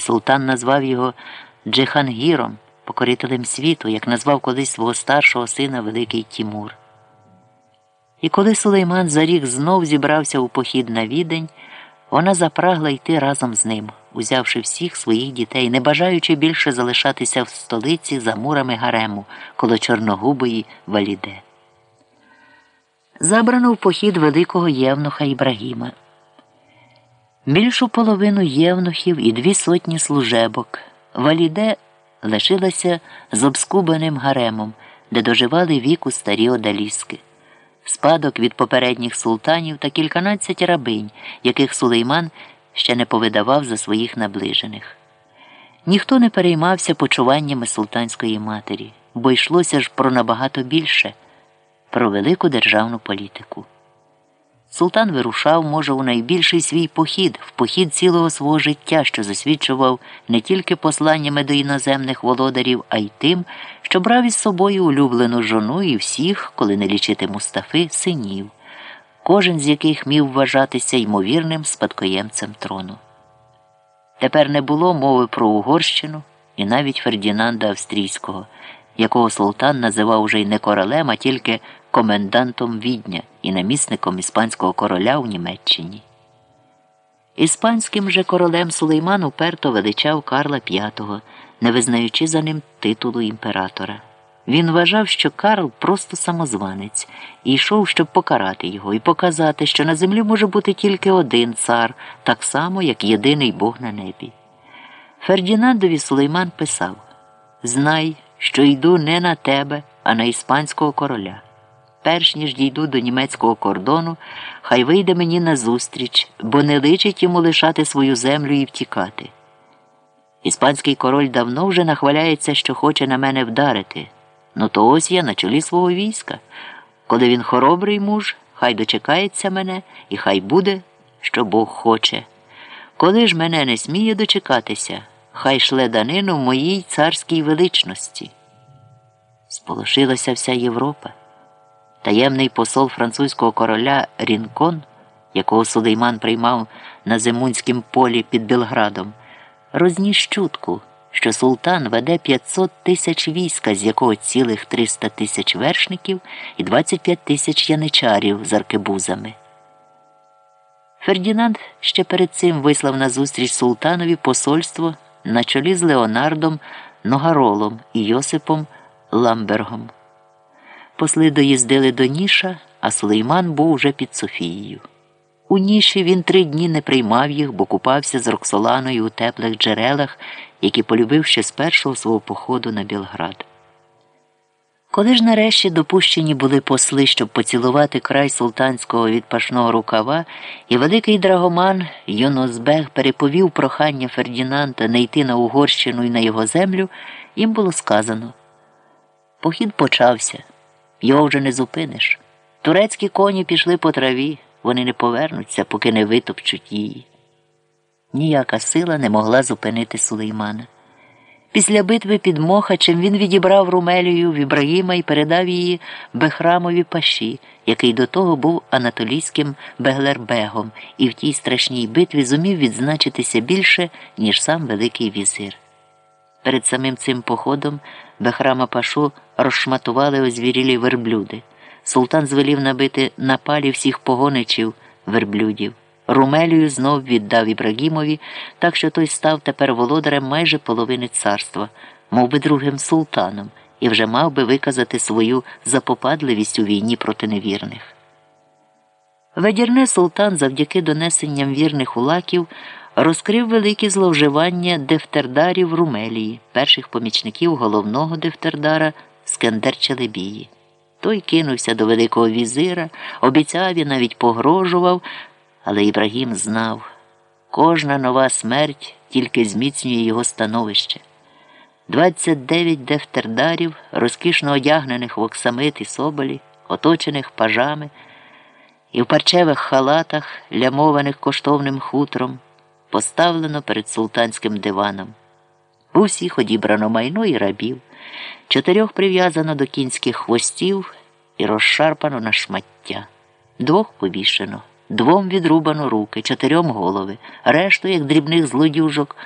султан назвав його Джихангіром, покорителем світу, як назвав колись свого старшого сина Великий Тімур. І коли Сулейман за рік знов зібрався у похід на відень, вона запрагла йти разом з ним, узявши всіх своїх дітей, не бажаючи більше залишатися в столиці за мурами гарему коло чорногубої валіде. Забрано в похід великого євнуха Ібрагіма. Більшу половину євнухів і дві сотні служебок. Валіде лишилася з обскубаним гаремом, де доживали віку старі одаліски. Спадок від попередніх султанів та кільканадцять рабинь, яких Сулейман ще не повидавав за своїх наближених. Ніхто не переймався почуваннями султанської матері, бо йшлося ж про набагато більше про велику державну політику. Султан вирушав, може, у найбільший свій похід, в похід цілого свого життя, що засвідчував не тільки посланнями до іноземних володарів, а й тим, що брав із собою улюблену жону і всіх, коли не лічити мустафи, синів, кожен з яких міг вважатися ймовірним спадкоємцем трону. Тепер не було мови про Угорщину і навіть Фердінанда Австрійського, якого султан називав уже й не королем, а тільки комендантом відня і намісником іспанського короля у Німеччині. Іспанським же королем Сулейман уперто величав Карла V, не визнаючи за ним титулу імператора. Він вважав, що Карл просто самозванець, і йшов, щоб покарати його і показати, що на землі може бути тільки один цар, так само, як єдиний Бог на небі. Фердінандові Сулейман писав Знай, що йду не на тебе, а на іспанського короля перш ніж дійду до німецького кордону, хай вийде мені назустріч, бо не личить йому лишати свою землю і втікати. Іспанський король давно вже нахваляється, що хоче на мене вдарити. Ну то ось я на чолі свого війська. Коли він хоробрий муж, хай дочекається мене, і хай буде, що Бог хоче. Коли ж мене не сміє дочекатися, хай шле данину моїй царській величності. Сполошилася вся Європа. Таємний посол французького короля Рінкон, якого Сулейман приймав на Зимунськім полі під Белградом, розніс чутку, що султан веде 500 тисяч війська, з якого цілих 300 тисяч вершників і 25 тисяч яничарів з аркебузами. Фердінанд ще перед цим вислав на зустріч султанові посольство на чолі з Леонардом Ногаролом і Йосипом Ламбергом. Посли доїздили до Ніша, а Сулейман був уже під Софією. У Ніші він три дні не приймав їх, бо купався з Роксоланою у теплих джерелах, які полюбив ще з першого свого походу на Білград. Коли ж нарешті допущені були посли, щоб поцілувати край султанського відпашного рукава, і великий драгоман Йонозбег переповів прохання Фердінанда не йти на Угорщину і на його землю, їм було сказано. Похід почався. Його вже не зупиниш. Турецькі коні пішли по траві, вони не повернуться, поки не витопчуть її. Ніяка сила не могла зупинити Сулеймана. Після битви під Мохачем він відібрав Румелію в Ібрагіма і передав її Бехрамові паші, який до того був анатолійським Беглербегом, і в тій страшній битві зумів відзначитися більше, ніж сам Великий візир. Перед самим цим походом Бехрама Пашу розшматували озвірілі верблюди. Султан звелів набити на палі всіх погоничів верблюдів. Румелію знов віддав Ібрагімові, так що той став тепер володарем майже половини царства, мов би другим султаном, і вже мав би виказати свою запопадливість у війні проти невірних. Ведірне султан завдяки донесенням вірних улаків розкрив великі зловживання дефтердарів Румелії, перших помічників головного дефтердара Скендер Челебії. Той кинувся до Великого візира, обіцяв і навіть погрожував, але Ібрагім знав, кожна нова смерть тільки зміцнює його становище. 29 дефтердарів, розкішно одягнених в оксамит і соболі, оточених пажами, і в парчевих халатах, лямованих коштовним хутром поставлено перед султанським диваном. У всіх одібрано майно і рабів, чотирьох прив'язано до кінських хвостів і розшарпано на шмаття, двох повішено, двом відрубано руки, чотирьом голови, решту, як дрібних злодюжок,